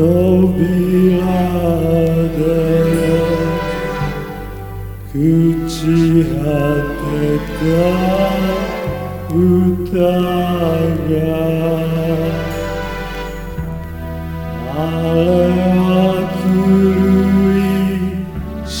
扉で朽ち果てた歌があれは狂い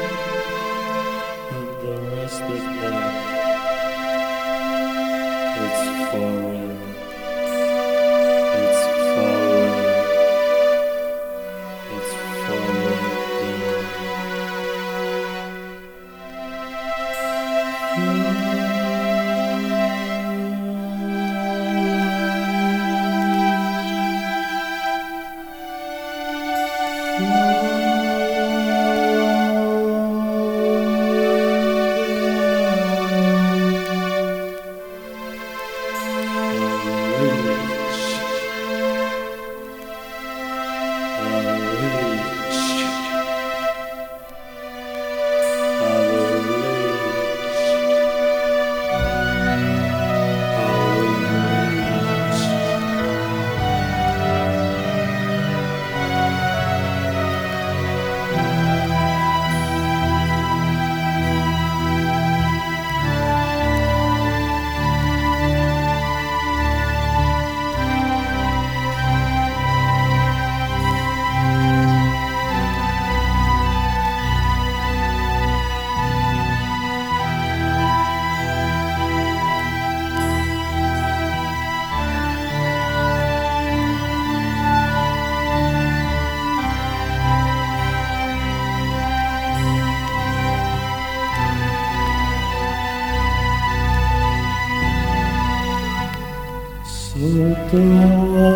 tua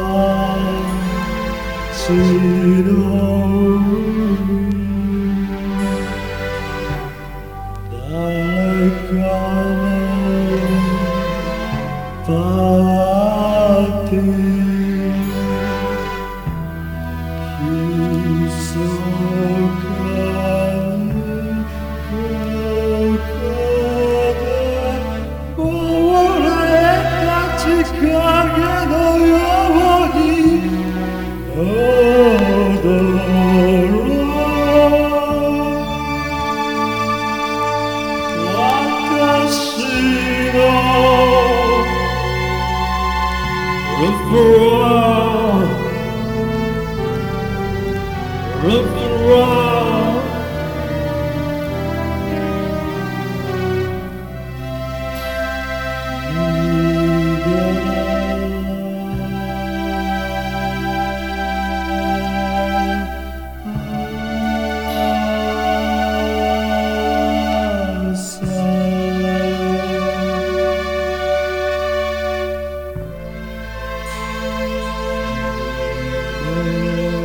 sinum Thy common Pate Qui Música